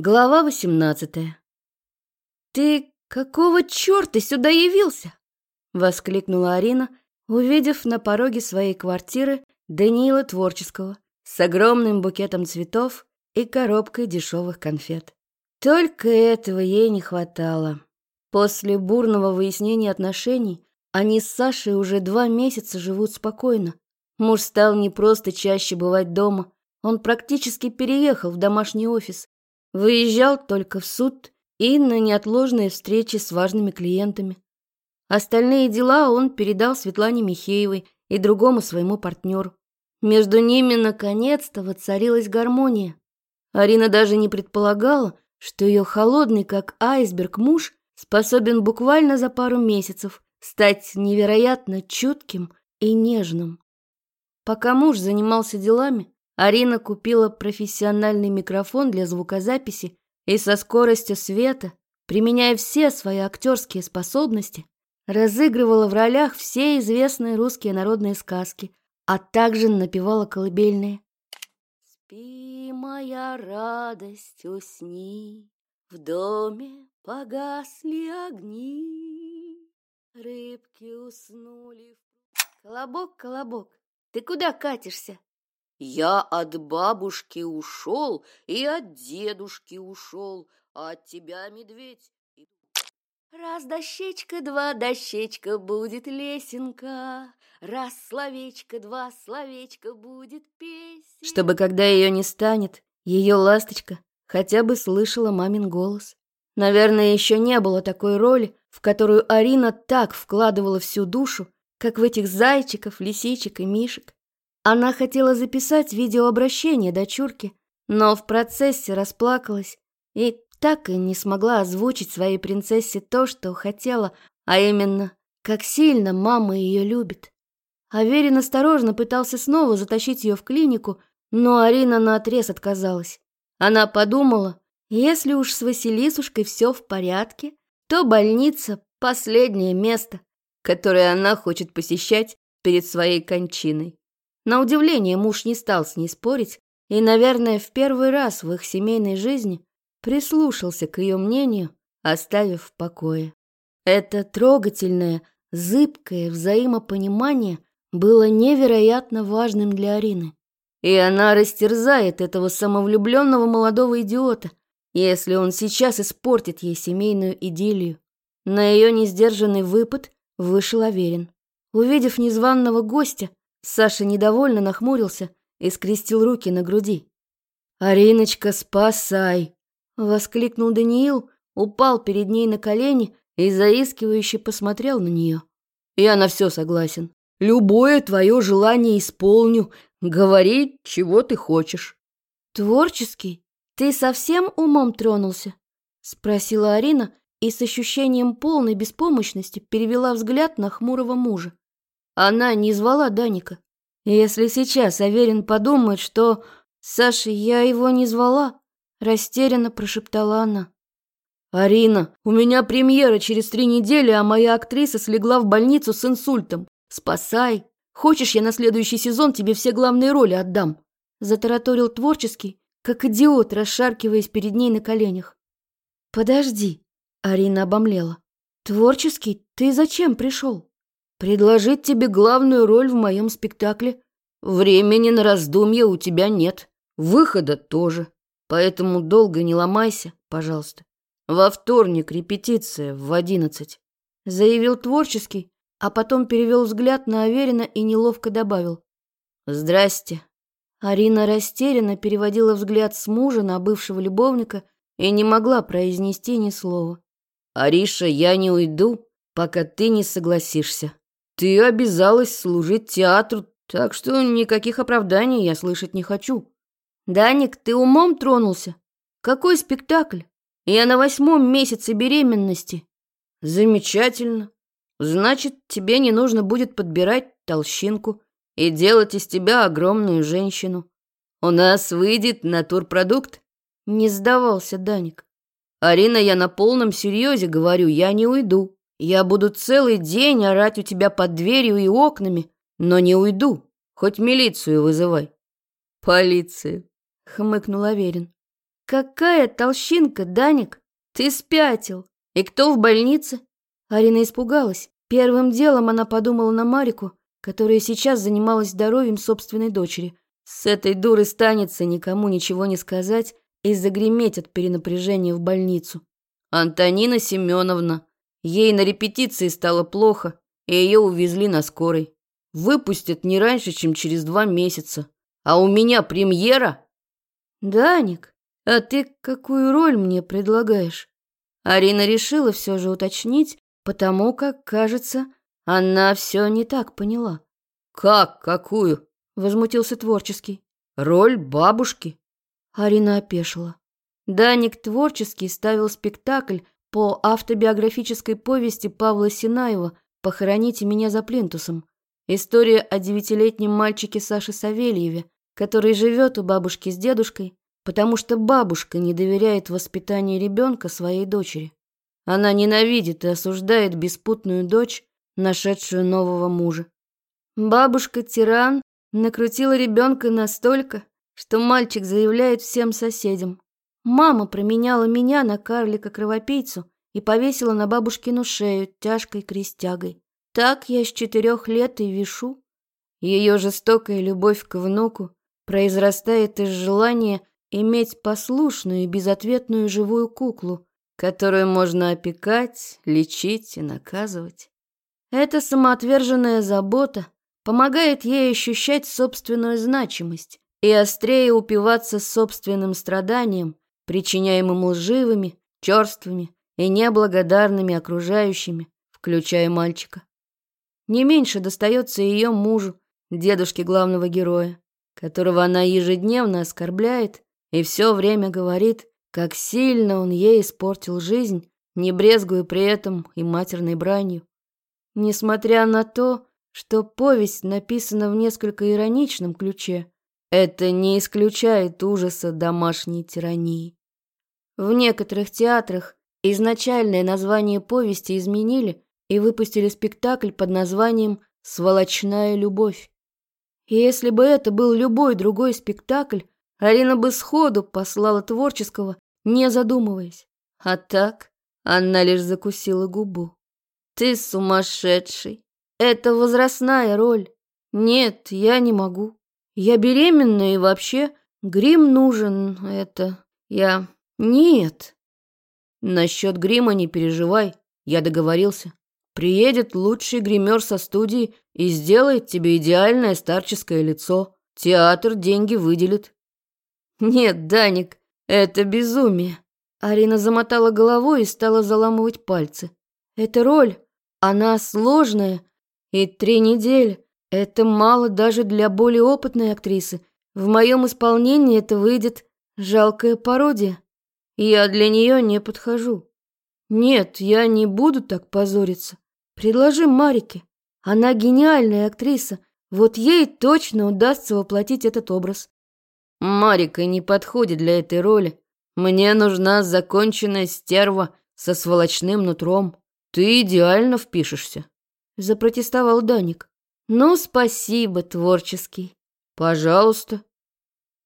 Глава восемнадцатая. «Ты какого черта сюда явился?» — воскликнула Арина, увидев на пороге своей квартиры Даниила Творческого с огромным букетом цветов и коробкой дешевых конфет. Только этого ей не хватало. После бурного выяснения отношений они с Сашей уже два месяца живут спокойно. Муж стал не просто чаще бывать дома, он практически переехал в домашний офис Выезжал только в суд и на неотложные встречи с важными клиентами. Остальные дела он передал Светлане Михеевой и другому своему партнеру. Между ними наконец-то воцарилась гармония. Арина даже не предполагала, что ее холодный, как айсберг, муж способен буквально за пару месяцев стать невероятно чутким и нежным. Пока муж занимался делами, Арина купила профессиональный микрофон для звукозаписи и со скоростью света, применяя все свои актерские способности, разыгрывала в ролях все известные русские народные сказки, а также напевала колыбельные. «Спи, моя радость, усни, в доме погасли огни, рыбки уснули». «Колобок, колобок, ты куда катишься?» Я от бабушки ушел и от дедушки ушел, а от тебя, медведь, Раз дощечка, два дощечка, будет лесенка. Раз словечко, два словечко, будет песня. Чтобы, когда ее не станет, ее ласточка хотя бы слышала мамин голос. Наверное, еще не было такой роли, в которую Арина так вкладывала всю душу, как в этих зайчиков, лисичек и мишек. Она хотела записать видеообращение дочурки, но в процессе расплакалась и так и не смогла озвучить своей принцессе то, что хотела, а именно, как сильно мама ее любит. Аверин осторожно пытался снова затащить ее в клинику, но Арина наотрез отказалась. Она подумала, если уж с Василисушкой все в порядке, то больница – последнее место, которое она хочет посещать перед своей кончиной. На удивление муж не стал с ней спорить и, наверное, в первый раз в их семейной жизни прислушался к ее мнению, оставив в покое. Это трогательное, зыбкое взаимопонимание было невероятно важным для Арины. И она растерзает этого самовлюбленного молодого идиота, если он сейчас испортит ей семейную идиллию. На ее несдержанный выпад вышел Аверин. Увидев незваного гостя, Саша недовольно нахмурился и скрестил руки на груди. «Ариночка, спасай!» — воскликнул Даниил, упал перед ней на колени и заискивающе посмотрел на нее. «Я на все согласен. Любое твое желание исполню. Говори, чего ты хочешь». «Творческий? Ты совсем умом тронулся?» — спросила Арина и с ощущением полной беспомощности перевела взгляд на хмурого мужа. Она не звала Даника. Если сейчас Аверин подумает, что... «Саша, я его не звала», — растерянно прошептала она. «Арина, у меня премьера через три недели, а моя актриса слегла в больницу с инсультом. Спасай! Хочешь, я на следующий сезон тебе все главные роли отдам?» Затараторил творческий, как идиот, расшаркиваясь перед ней на коленях. «Подожди», — Арина обомлела. «Творческий, ты зачем пришел?» Предложить тебе главную роль в моем спектакле. Времени на раздумья у тебя нет, выхода тоже. Поэтому долго не ломайся, пожалуйста. Во вторник репетиция в одиннадцать. Заявил творческий, а потом перевел взгляд на Аверина и неловко добавил. «Здрасте». Арина растерянно переводила взгляд с мужа на бывшего любовника и не могла произнести ни слова. «Ариша, я не уйду, пока ты не согласишься». Ты обязалась служить театру, так что никаких оправданий я слышать не хочу. Даник, ты умом тронулся? Какой спектакль? Я на восьмом месяце беременности. Замечательно. Значит, тебе не нужно будет подбирать толщинку и делать из тебя огромную женщину. У нас выйдет натурпродукт. Не сдавался Даник. Арина, я на полном серьезе говорю, я не уйду. Я буду целый день орать у тебя под дверью и окнами, но не уйду. Хоть милицию вызывай. Полицию, хмыкнул Аверин. Какая толщинка, Даник? Ты спятил. И кто в больнице? Арина испугалась. Первым делом она подумала на Марику, которая сейчас занималась здоровьем собственной дочери. С этой дуры станется никому ничего не сказать и загреметь от перенапряжения в больницу. Антонина Семеновна. Ей на репетиции стало плохо, и ее увезли на скорой. Выпустят не раньше, чем через два месяца. А у меня премьера. Даник, а ты какую роль мне предлагаешь? Арина решила все же уточнить, потому как, кажется, она все не так поняла. «Как какую?» — возмутился Творческий. «Роль бабушки». Арина опешила. Даник Творческий ставил спектакль по автобиографической повести Павла Синаева «Похороните меня за плинтусом». История о девятилетнем мальчике Саше Савельеве, который живет у бабушки с дедушкой, потому что бабушка не доверяет воспитанию ребенка своей дочери. Она ненавидит и осуждает беспутную дочь, нашедшую нового мужа. Бабушка-тиран накрутила ребенка настолько, что мальчик заявляет всем соседям. Мама променяла меня на карлика-кровопийцу и повесила на бабушкину шею тяжкой крестягой. Так я с четырех лет и вишу. Ее жестокая любовь к внуку произрастает из желания иметь послушную и безответную живую куклу, которую можно опекать, лечить и наказывать. Эта самоотверженная забота помогает ей ощущать собственную значимость и острее упиваться собственным страданием, причиняемым лживыми, черствыми и неблагодарными окружающими, включая мальчика. Не меньше достается ее мужу, дедушке главного героя, которого она ежедневно оскорбляет и все время говорит, как сильно он ей испортил жизнь, не брезгуя при этом и матерной бранью. Несмотря на то, что повесть написана в несколько ироничном ключе, это не исключает ужаса домашней тирании. В некоторых театрах изначальное название повести изменили и выпустили спектакль под названием «Сволочная любовь». И если бы это был любой другой спектакль, Арина бы сходу послала творческого, не задумываясь. А так она лишь закусила губу. «Ты сумасшедший! Это возрастная роль. Нет, я не могу. Я беременна и вообще грим нужен. Это... Я... Нет!» «Насчет грима не переживай, я договорился. Приедет лучший гример со студии и сделает тебе идеальное старческое лицо. Театр деньги выделит. Нет, Даник, это безумие. Арина замотала головой и стала заламывать пальцы. Эта роль, она сложная, и три недели — это мало даже для более опытной актрисы. В моем исполнении это выйдет жалкая пародия. Я для нее не подхожу. Нет, я не буду так позориться. Предложи Марике. Она гениальная актриса. Вот ей точно удастся воплотить этот образ. Марика не подходит для этой роли. Мне нужна законченная стерва со сволочным нутром. Ты идеально впишешься. Запротестовал Даник. Ну, спасибо, творческий. Пожалуйста.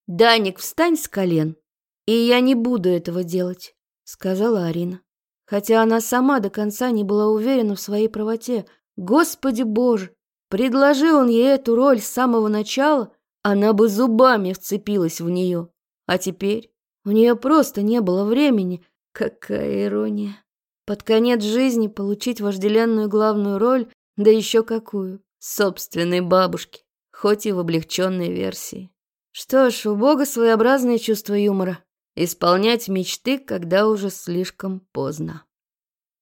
Даник, встань с колен. И я не буду этого делать, сказала Арина хотя она сама до конца не была уверена в своей правоте. Господи Боже! Предложи он ей эту роль с самого начала, она бы зубами вцепилась в нее. А теперь у нее просто не было времени. Какая ирония. Под конец жизни получить вожделенную главную роль, да еще какую, собственной бабушки, хоть и в облегченной версии. Что ж, у Бога своеобразное чувство юмора исполнять мечты, когда уже слишком поздно.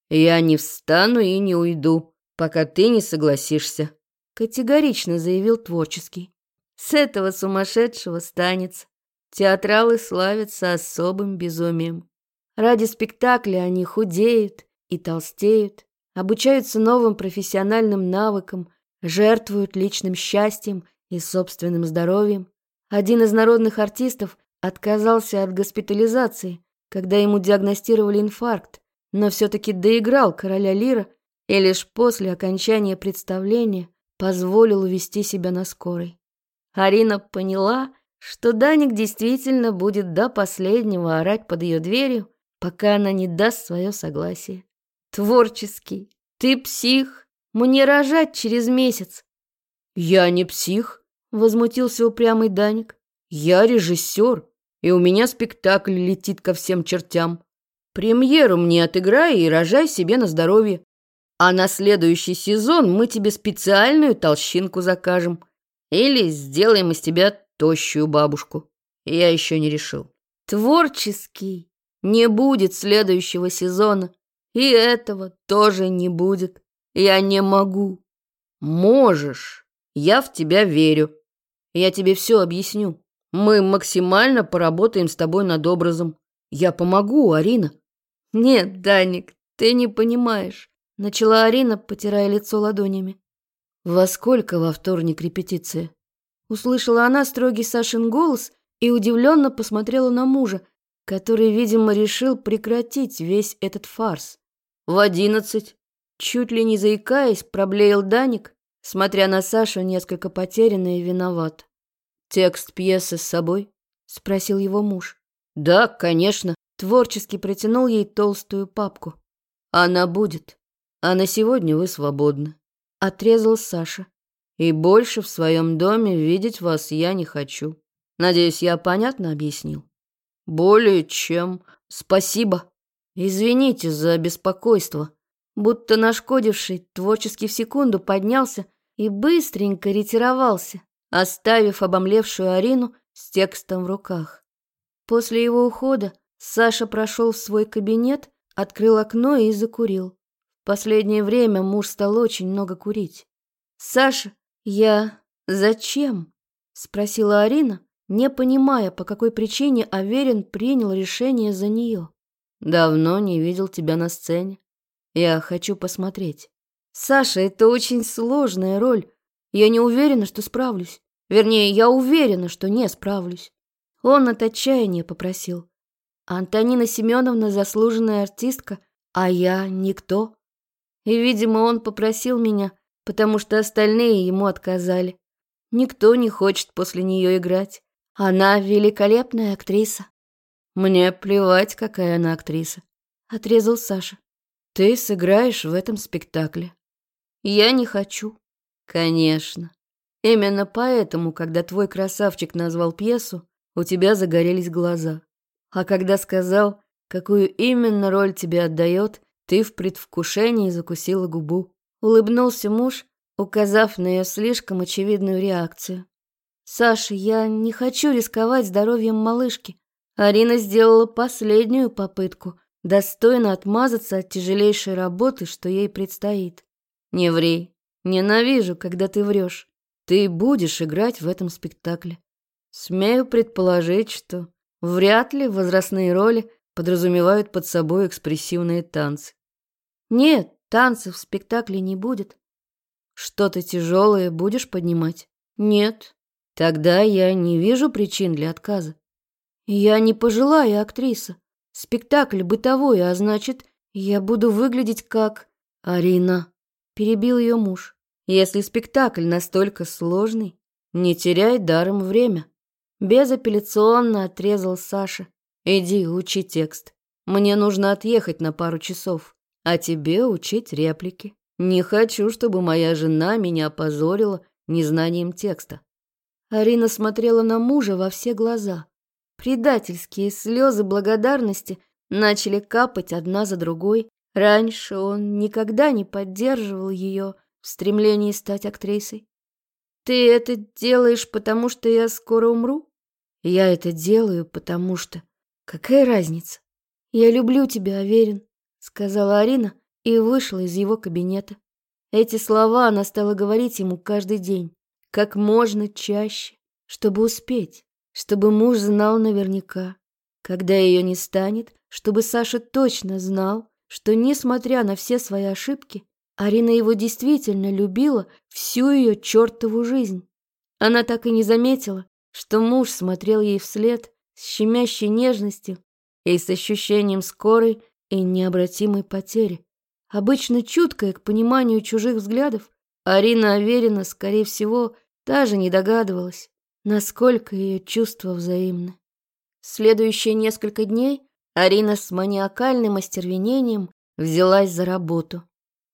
«Я не встану и не уйду, пока ты не согласишься», — категорично заявил Творческий. «С этого сумасшедшего станется. Театралы славятся особым безумием. Ради спектакля они худеют и толстеют, обучаются новым профессиональным навыкам, жертвуют личным счастьем и собственным здоровьем. Один из народных артистов Отказался от госпитализации, когда ему диагностировали инфаркт, но все-таки доиграл короля Лира и лишь после окончания представления позволил увести себя на скорой. Арина поняла, что Даник действительно будет до последнего орать под ее дверью, пока она не даст свое согласие. Творческий. Ты псих. Мне рожать через месяц. Я не псих, возмутился упрямый Даник. Я режиссер, и у меня спектакль летит ко всем чертям. Премьеру мне отыграй и рожай себе на здоровье. А на следующий сезон мы тебе специальную толщинку закажем. Или сделаем из тебя тощую бабушку. Я еще не решил. Творческий. Не будет следующего сезона. И этого тоже не будет. Я не могу. Можешь. Я в тебя верю. Я тебе все объясню. Мы максимально поработаем с тобой над образом. Я помогу, Арина. Нет, Даник, ты не понимаешь. Начала Арина, потирая лицо ладонями. Во сколько во вторник репетиция? Услышала она строгий Сашин голос и удивленно посмотрела на мужа, который, видимо, решил прекратить весь этот фарс. В одиннадцать. Чуть ли не заикаясь, проблеял Даник, смотря на Сашу несколько потерянно и виноват. «Текст пьесы с собой?» — спросил его муж. «Да, конечно». Творчески протянул ей толстую папку. «Она будет. А на сегодня вы свободны». Отрезал Саша. «И больше в своем доме видеть вас я не хочу. Надеюсь, я понятно объяснил?» «Более чем. Спасибо. Извините за беспокойство». Будто нашкодивший творчески в секунду поднялся и быстренько ретировался, оставив обомлевшую Арину с текстом в руках. После его ухода Саша прошел в свой кабинет, открыл окно и закурил. В последнее время муж стал очень много курить. «Саша, я... зачем?» — спросила Арина, не понимая, по какой причине Аверин принял решение за нее. «Давно не видел тебя на сцене. Я хочу посмотреть». «Саша, это очень сложная роль. Я не уверена, что справлюсь. Вернее, я уверена, что не справлюсь». Он от отчаяния попросил. Антонина Семеновна заслуженная артистка, а я никто. И, видимо, он попросил меня, потому что остальные ему отказали. Никто не хочет после нее играть. Она великолепная актриса. Мне плевать, какая она актриса. Отрезал Саша. Ты сыграешь в этом спектакле. Я не хочу. Конечно. Именно поэтому, когда твой красавчик назвал пьесу, у тебя загорелись глаза. А когда сказал, какую именно роль тебе отдает, ты в предвкушении закусила губу. Улыбнулся муж, указав на ее слишком очевидную реакцию. «Саша, я не хочу рисковать здоровьем малышки». Арина сделала последнюю попытку, достойно отмазаться от тяжелейшей работы, что ей предстоит. «Не ври. Ненавижу, когда ты врешь. Ты будешь играть в этом спектакле. Смею предположить, что вряд ли возрастные роли подразумевают под собой экспрессивные танцы. Нет, танцев в спектакле не будет. Что-то тяжелое будешь поднимать? Нет. Тогда я не вижу причин для отказа. Я не пожилая актриса. Спектакль бытовой, а значит, я буду выглядеть как... Арина. Перебил ее муж. Если спектакль настолько сложный, не теряй даром время. Безапелляционно отрезал Саша. Иди, учи текст. Мне нужно отъехать на пару часов а тебе учить реплики. Не хочу, чтобы моя жена меня опозорила незнанием текста». Арина смотрела на мужа во все глаза. Предательские слезы благодарности начали капать одна за другой. Раньше он никогда не поддерживал ее в стремлении стать актрисой. «Ты это делаешь, потому что я скоро умру?» «Я это делаю, потому что...» «Какая разница? Я люблю тебя, Аверин сказала Арина и вышла из его кабинета. Эти слова она стала говорить ему каждый день, как можно чаще, чтобы успеть, чтобы муж знал наверняка. Когда ее не станет, чтобы Саша точно знал, что, несмотря на все свои ошибки, Арина его действительно любила всю ее чертову жизнь. Она так и не заметила, что муж смотрел ей вслед с щемящей нежностью и с ощущением скорой и необратимой потери. Обычно чуткая к пониманию чужих взглядов, Арина Аверина, скорее всего, даже не догадывалась, насколько ее чувства взаимны. Следующие несколько дней Арина с маниакальным остервенением взялась за работу.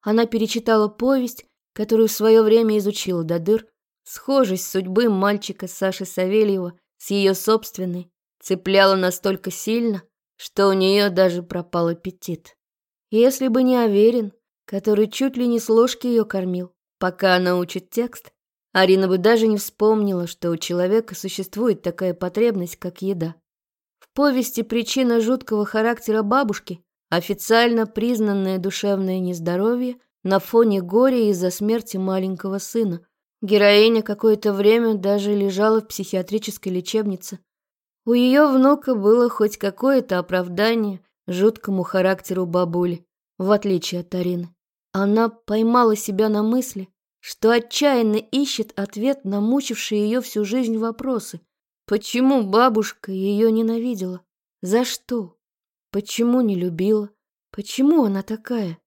Она перечитала повесть, которую в свое время изучила до дыр, схожесть судьбы мальчика Саши Савельева с ее собственной цепляла настолько сильно, что у нее даже пропал аппетит. Если бы не Аверин, который чуть ли не с ложки ее кормил, пока она учит текст, Арина бы даже не вспомнила, что у человека существует такая потребность, как еда. Повести «Причина жуткого характера бабушки» официально признанное душевное нездоровье на фоне горя из-за смерти маленького сына. Героиня какое-то время даже лежала в психиатрической лечебнице. У ее внука было хоть какое-то оправдание жуткому характеру бабули, в отличие от Арины. Она поймала себя на мысли, что отчаянно ищет ответ на мучившие ее всю жизнь вопросы. Почему бабушка ее ненавидела? За что? Почему не любила? Почему она такая?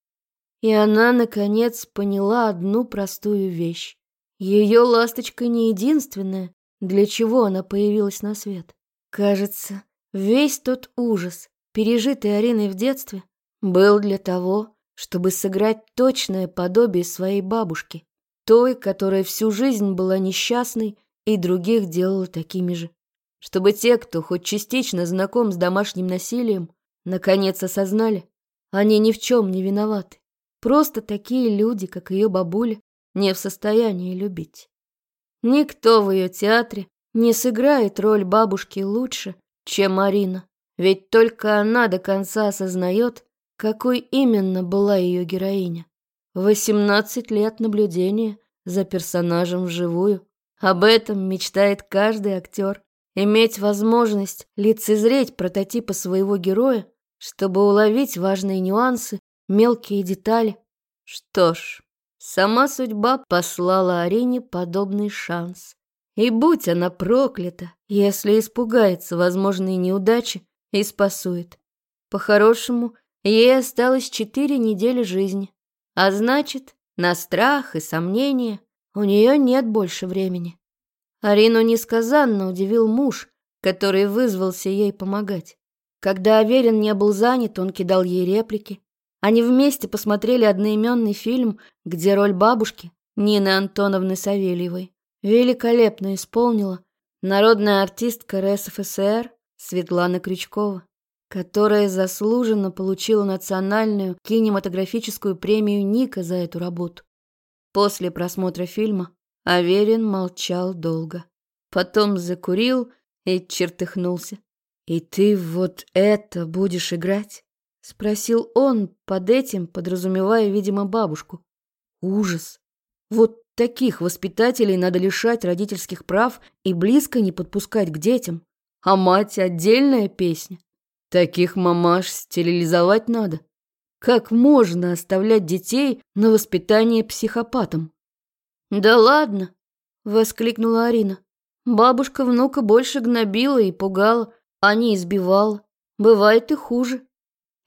И она, наконец, поняла одну простую вещь. Ее ласточка не единственная, для чего она появилась на свет. Кажется, весь тот ужас, пережитый Ариной в детстве, был для того, чтобы сыграть точное подобие своей бабушки той, которая всю жизнь была несчастной и других делала такими же. Чтобы те, кто хоть частично знаком с домашним насилием, наконец осознали, они ни в чем не виноваты. Просто такие люди, как ее бабуля, не в состоянии любить. Никто в ее театре не сыграет роль бабушки лучше, чем Марина, ведь только она до конца осознает, какой именно была ее героиня. Восемнадцать лет наблюдения за персонажем вживую. Об этом мечтает каждый актер. Иметь возможность лицезреть прототипа своего героя, чтобы уловить важные нюансы, мелкие детали. Что ж, сама судьба послала Арине подобный шанс. И будь она проклята, если испугается возможной неудачи и спасует. По-хорошему, ей осталось четыре недели жизни. А значит, на страх и сомнения у нее нет больше времени. Арину несказанно удивил муж, который вызвался ей помогать. Когда Аверин не был занят, он кидал ей реплики. Они вместе посмотрели одноименный фильм, где роль бабушки, Нины Антоновны Савельевой, великолепно исполнила народная артистка РСФСР Светлана Крючкова которая заслуженно получила национальную кинематографическую премию Ника за эту работу. После просмотра фильма Аверин молчал долго. Потом закурил и чертыхнулся. «И ты вот это будешь играть?» — спросил он, под этим подразумевая, видимо, бабушку. «Ужас! Вот таких воспитателей надо лишать родительских прав и близко не подпускать к детям. А мать — отдельная песня. Таких мамаш стерилизовать надо. Как можно оставлять детей на воспитание психопатам? Да ладно, воскликнула Арина. Бабушка внука больше гнобила и пугала, а не избивала. Бывает и хуже.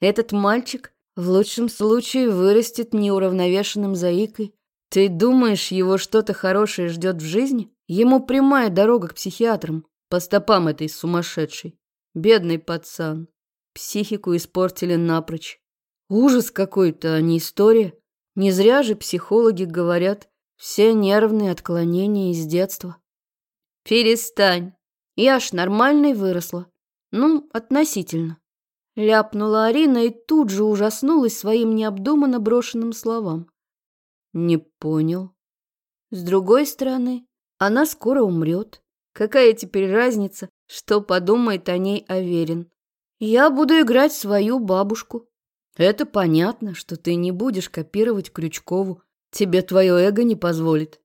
Этот мальчик в лучшем случае вырастет неуравновешенным заикой. Ты думаешь, его что-то хорошее ждет в жизни? Ему прямая дорога к психиатрам, по стопам этой сумасшедшей. Бедный пацан. Психику испортили напрочь. Ужас какой-то, а не история. Не зря же психологи говорят, все нервные отклонения из детства. Перестань. Я ж нормальной выросла. Ну, относительно. Ляпнула Арина и тут же ужаснулась своим необдуманно брошенным словам. Не понял. С другой стороны, она скоро умрет. Какая теперь разница, что подумает о ней Аверин? Я буду играть свою бабушку. Это понятно, что ты не будешь копировать Крючкову. Тебе твое эго не позволит.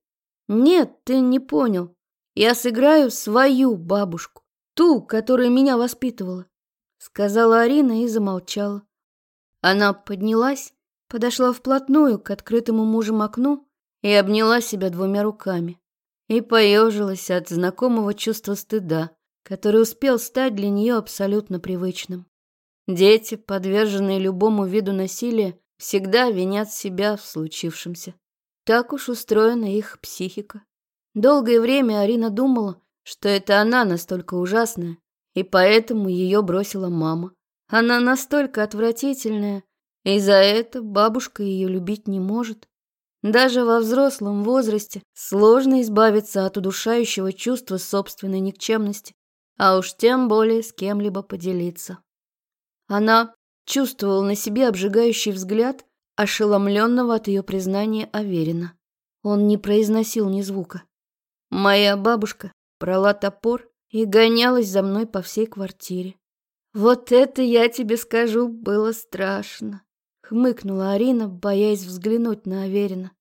Нет, ты не понял. Я сыграю свою бабушку. Ту, которая меня воспитывала. Сказала Арина и замолчала. Она поднялась, подошла вплотную к открытому мужем окну и обняла себя двумя руками. И поежилась от знакомого чувства стыда который успел стать для нее абсолютно привычным. Дети, подверженные любому виду насилия, всегда винят себя в случившемся. Так уж устроена их психика. Долгое время Арина думала, что это она настолько ужасная, и поэтому ее бросила мама. Она настолько отвратительная, и за это бабушка ее любить не может. Даже во взрослом возрасте сложно избавиться от удушающего чувства собственной никчемности, а уж тем более с кем-либо поделиться. Она чувствовала на себе обжигающий взгляд ошеломленного от ее признания Аверина. Он не произносил ни звука. Моя бабушка брала топор и гонялась за мной по всей квартире. Вот это, я тебе скажу, было страшно. Хмыкнула Арина, боясь взглянуть на Аверина.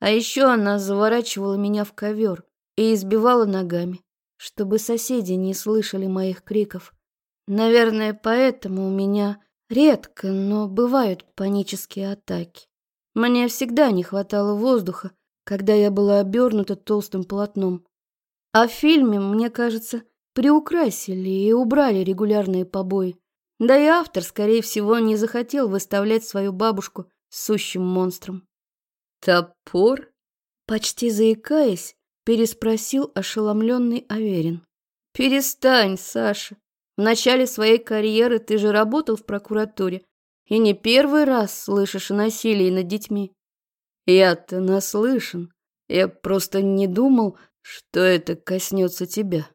А еще она заворачивала меня в ковер и избивала ногами, чтобы соседи не слышали моих криков. Наверное, поэтому у меня редко, но бывают панические атаки. Мне всегда не хватало воздуха, когда я была обернута толстым полотном. А в фильме, мне кажется, приукрасили и убрали регулярные побои. Да и автор, скорее всего, не захотел выставлять свою бабушку сущим монстром. «Топор?» Почти заикаясь, переспросил ошеломленный Аверин. «Перестань, Саша. В начале своей карьеры ты же работал в прокуратуре и не первый раз слышишь о насилии над детьми. Я-то наслышан. Я просто не думал, что это коснется тебя.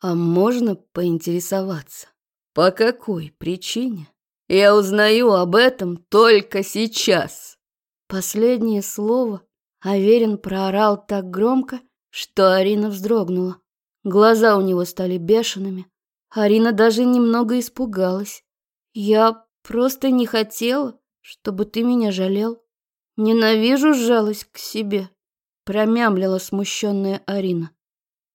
А можно поинтересоваться, по какой причине? Я узнаю об этом только сейчас. Последнее слово Аверин проорал так громко, что Арина вздрогнула. Глаза у него стали бешеными. Арина даже немного испугалась. Я просто не хотела, чтобы ты меня жалел. Ненавижу жалость к себе, промямлила смущенная Арина.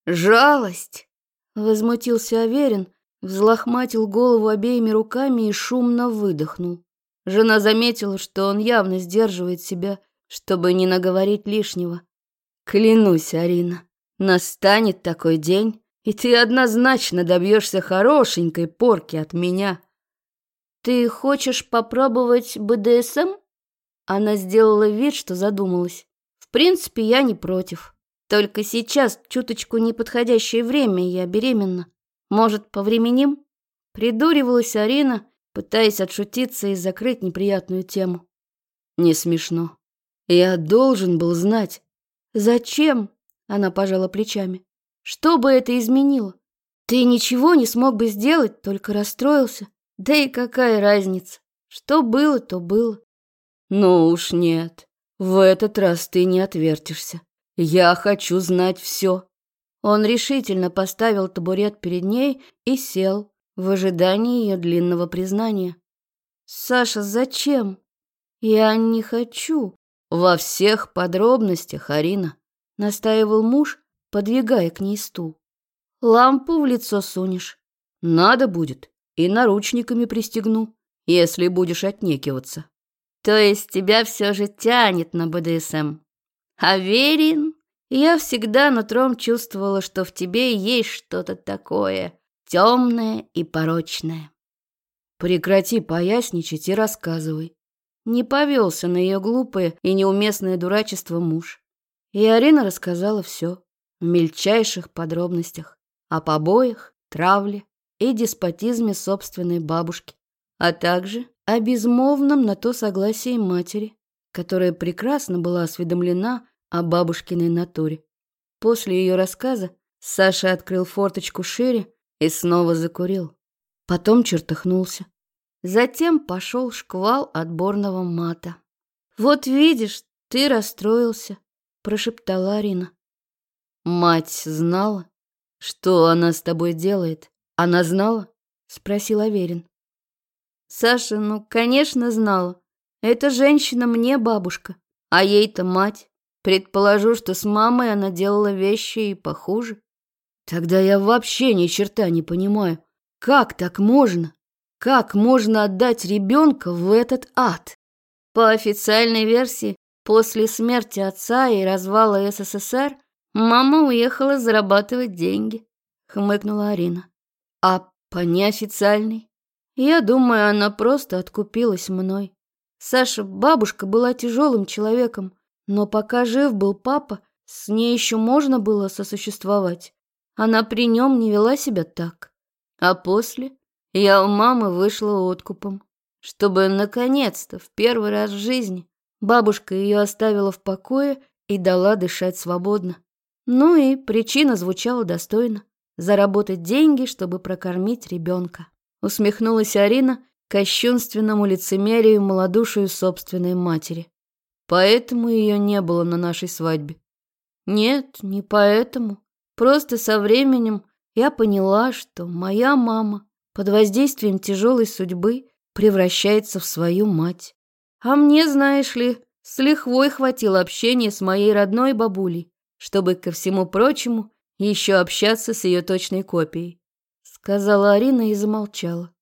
Жалость? Возмутился Аверин, взлохматил голову обеими руками и шумно выдохнул. Жена заметила, что он явно сдерживает себя, чтобы не наговорить лишнего. Клянусь, Арина, настанет такой день, и ты однозначно добьешься хорошенькой порки от меня. Ты хочешь попробовать БДСМ? Она сделала вид, что задумалась. В принципе, я не против. Только сейчас чуточку неподходящее время, я беременна. Может, повременим? Придуривалась Арина, пытаясь отшутиться и закрыть неприятную тему. Не смешно. Я должен был знать. Зачем? Она пожала плечами. Что бы это изменило? Ты ничего не смог бы сделать, только расстроился. Да и какая разница? Что было, то было. «Ну уж нет, в этот раз ты не отвертишься. Я хочу знать все». Он решительно поставил табурет перед ней и сел в ожидании ее длинного признания. «Саша, зачем? Я не хочу». «Во всех подробностях, Арина», — настаивал муж, подвигая к ней стул. «Лампу в лицо сунешь. Надо будет, и наручниками пристегну, если будешь отнекиваться». То есть тебя все же тянет на БДСМ. Аверин, я всегда нутром чувствовала, что в тебе есть что-то такое темное и порочное. Прекрати поясничать и рассказывай. Не повелся на ее глупое и неуместное дурачество муж. И Арина рассказала все в мельчайших подробностях о побоях, травле и деспотизме собственной бабушки, а также о безмолвном на то согласии матери, которая прекрасно была осведомлена о бабушкиной натуре. После ее рассказа Саша открыл форточку шире и снова закурил. Потом чертыхнулся. Затем пошел шквал отборного мата. «Вот видишь, ты расстроился», — прошептала Арина. «Мать знала, что она с тобой делает? Она знала?» — спросил Аверин. Саша, ну, конечно, знала. Эта женщина мне бабушка, а ей-то мать. Предположу, что с мамой она делала вещи и похуже. Тогда я вообще ни черта не понимаю, как так можно? Как можно отдать ребенка в этот ад? По официальной версии, после смерти отца и развала СССР, мама уехала зарабатывать деньги, хмыкнула Арина. А по неофициальной? Я думаю, она просто откупилась мной. Саша, бабушка была тяжелым человеком, но пока жив был папа, с ней еще можно было сосуществовать. она при нем не вела себя так. А после я у мамы вышла откупом, чтобы наконец-то в первый раз в жизни бабушка ее оставила в покое и дала дышать свободно. Ну и причина звучала достойно. Заработать деньги, чтобы прокормить ребенка. Усмехнулась Арина кощунственному лицемерию малодушию собственной матери. Поэтому ее не было на нашей свадьбе. Нет, не поэтому. Просто со временем я поняла, что моя мама под воздействием тяжелой судьбы превращается в свою мать. А мне, знаешь ли, с лихвой хватило общения с моей родной бабулей, чтобы, ко всему прочему, еще общаться с ее точной копией. Сказала Арина и замолчала.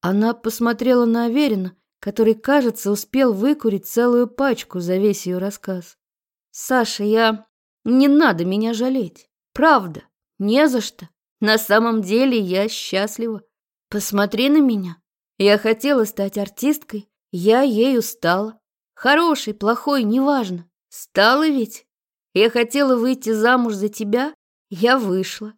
Она посмотрела на Аверина, который, кажется, успел выкурить целую пачку за весь ее рассказ. «Саша, я... Не надо меня жалеть. Правда, не за что. На самом деле я счастлива. Посмотри на меня. Я хотела стать артисткой, я ею стала. Хороший, плохой, неважно. Стала ведь. Я хотела выйти замуж за тебя, я вышла.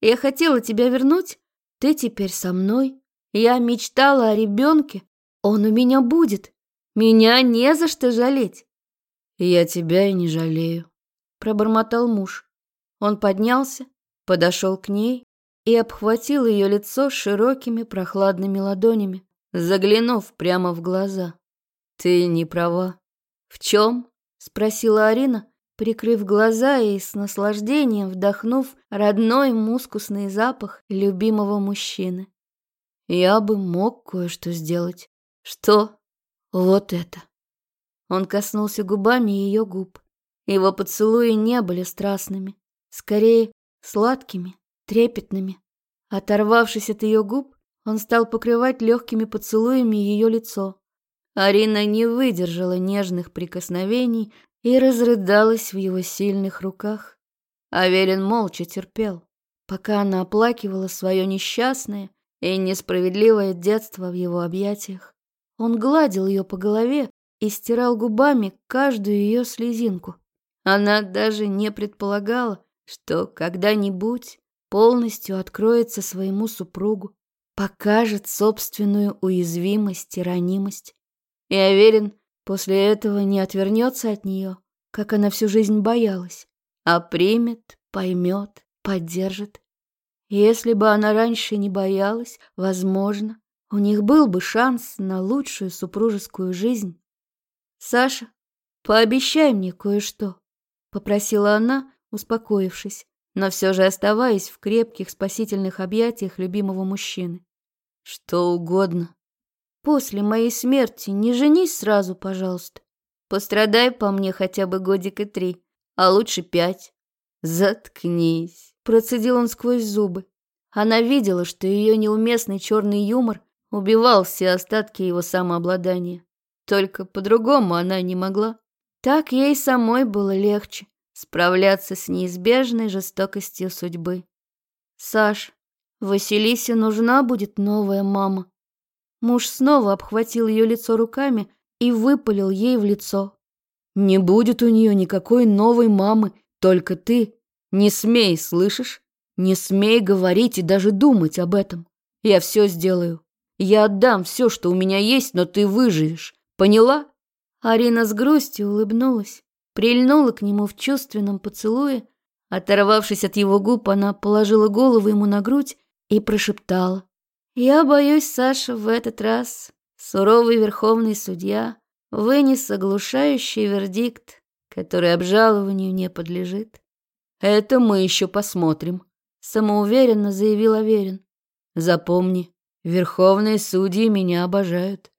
Я хотела тебя вернуть, ты теперь со мной. Я мечтала о ребенке, он у меня будет. Меня не за что жалеть. Я тебя и не жалею, пробормотал муж. Он поднялся, подошел к ней и обхватил ее лицо широкими прохладными ладонями, заглянув прямо в глаза. «Ты не права». «В чем?» — спросила Арина, прикрыв глаза и с наслаждением вдохнув родной мускусный запах любимого мужчины. «Я бы мог кое-что сделать». «Что?» «Вот это». Он коснулся губами ее губ. Его поцелуи не были страстными, скорее сладкими, трепетными. Оторвавшись от ее губ, он стал покрывать легкими поцелуями ее лицо. Арина не выдержала нежных прикосновений и разрыдалась в его сильных руках. Аверин молча терпел, пока она оплакивала свое несчастное и несправедливое детство в его объятиях. Он гладил ее по голове и стирал губами каждую ее слезинку. Она даже не предполагала, что когда-нибудь полностью откроется своему супругу, покажет собственную уязвимость и ранимость. И уверен, после этого не отвернется от нее, как она всю жизнь боялась, а примет, поймет, поддержит. Если бы она раньше не боялась, возможно, у них был бы шанс на лучшую супружескую жизнь. «Саша, пообещай мне кое-что», — попросила она, успокоившись, но все же оставаясь в крепких спасительных объятиях любимого мужчины. «Что угодно». «После моей смерти не женись сразу, пожалуйста. Пострадай по мне хотя бы годика три, а лучше пять». «Заткнись», — процедил он сквозь зубы. Она видела, что ее неуместный черный юмор убивал все остатки его самообладания. Только по-другому она не могла. Так ей самой было легче справляться с неизбежной жестокостью судьбы. «Саш, Василисе нужна будет новая мама». Муж снова обхватил ее лицо руками и выпалил ей в лицо. «Не будет у нее никакой новой мамы, только ты. Не смей, слышишь? Не смей говорить и даже думать об этом. Я все сделаю. Я отдам все, что у меня есть, но ты выживешь. Поняла?» Арина с грустью улыбнулась, прильнула к нему в чувственном поцелуе. Оторвавшись от его губ, она положила голову ему на грудь и прошептала. «Я боюсь, Саша, в этот раз суровый верховный судья вынес оглушающий вердикт, который обжалованию не подлежит». «Это мы еще посмотрим», — самоуверенно заявил Аверин. «Запомни, верховные судьи меня обожают».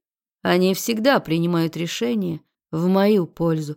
Они всегда принимают решения в мою пользу.